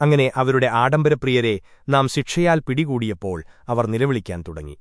അങ്ങനെ അവരുടെ ആഡംബരപ്രിയരെ നാം ശിക്ഷയാൽ പിടികൂടിയപ്പോൾ അവർ നിലവിളിക്കാൻ തുടങ്ങി.